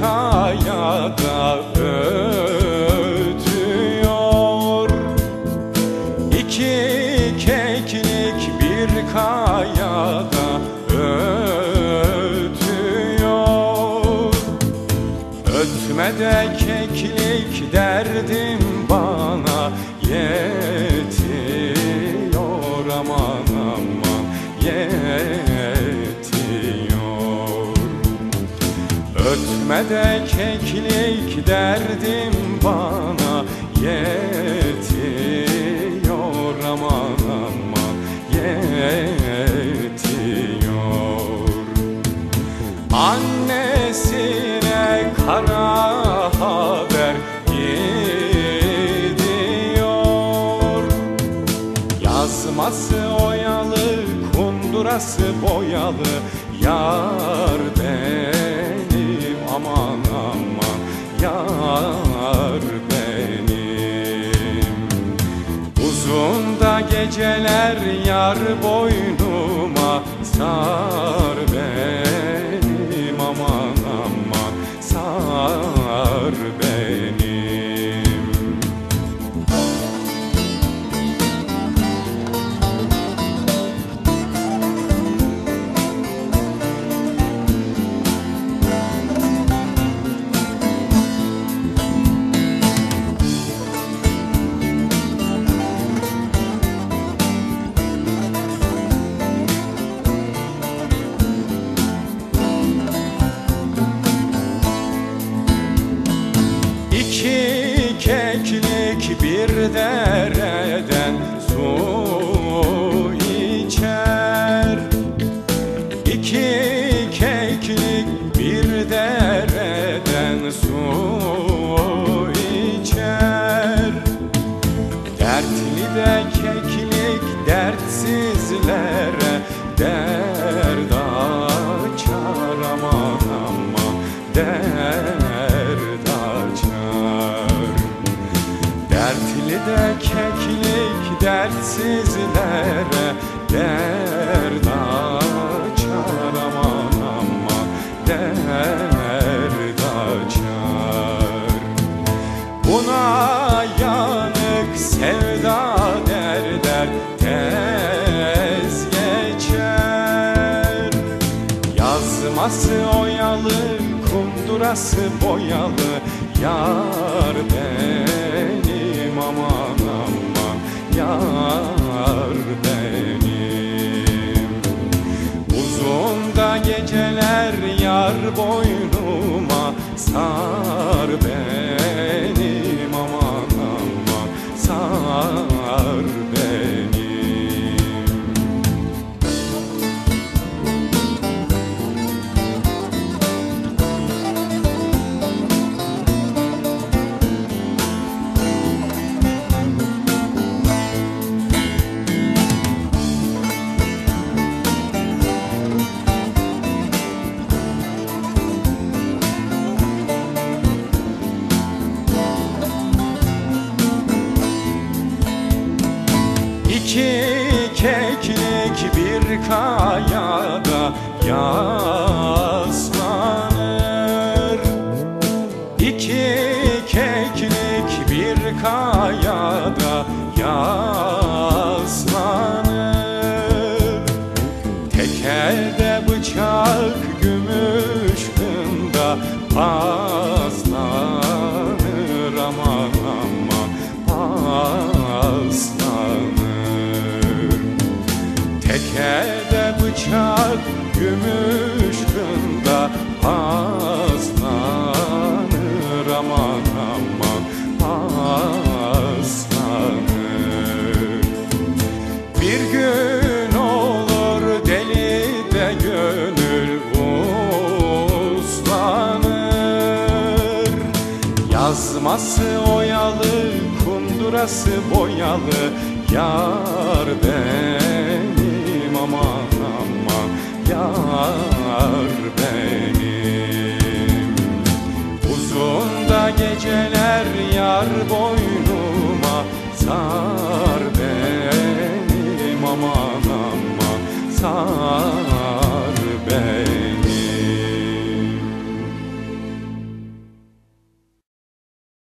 kayada ötüyor. İki keklik bir kayada ötüyor. Ötme de keklik derdim Ötme de keklik derdim bana yetiyor aman aman yetiyor. Annesine kara haber gidiyor. Yazması oyalı, kundurası boyalı Yar benim aman aman Yar benim. Uzun da geceler yar boynuma Sar bir dereden su içer. İki keklik bir dereden su içer. Dertli de keklik dertsizlere dert açar aman aman dert dertsizlere dert açar. Aman aman dert açar. Buna yanık sevda derler tez geçer. Yazması oyalı, kundurası boyalı Yar aman Yar benim. Uzun da geceler yar boynuma Sar benim bir kayada yaslanır. İki keklik bir kayada yaslanır. Tek elde bıçak gümüş kında Tek elde bıçak gümüş kında paslanır aman aman paslanır Bir gün olur deli de gönül uslanır. Yazması oyalı, kundurası boyalı Yar benim aman aman Yar benim. Uzun da geceler yar boynuma Sar benim. Aman aman Sar